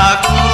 ಸಾಕು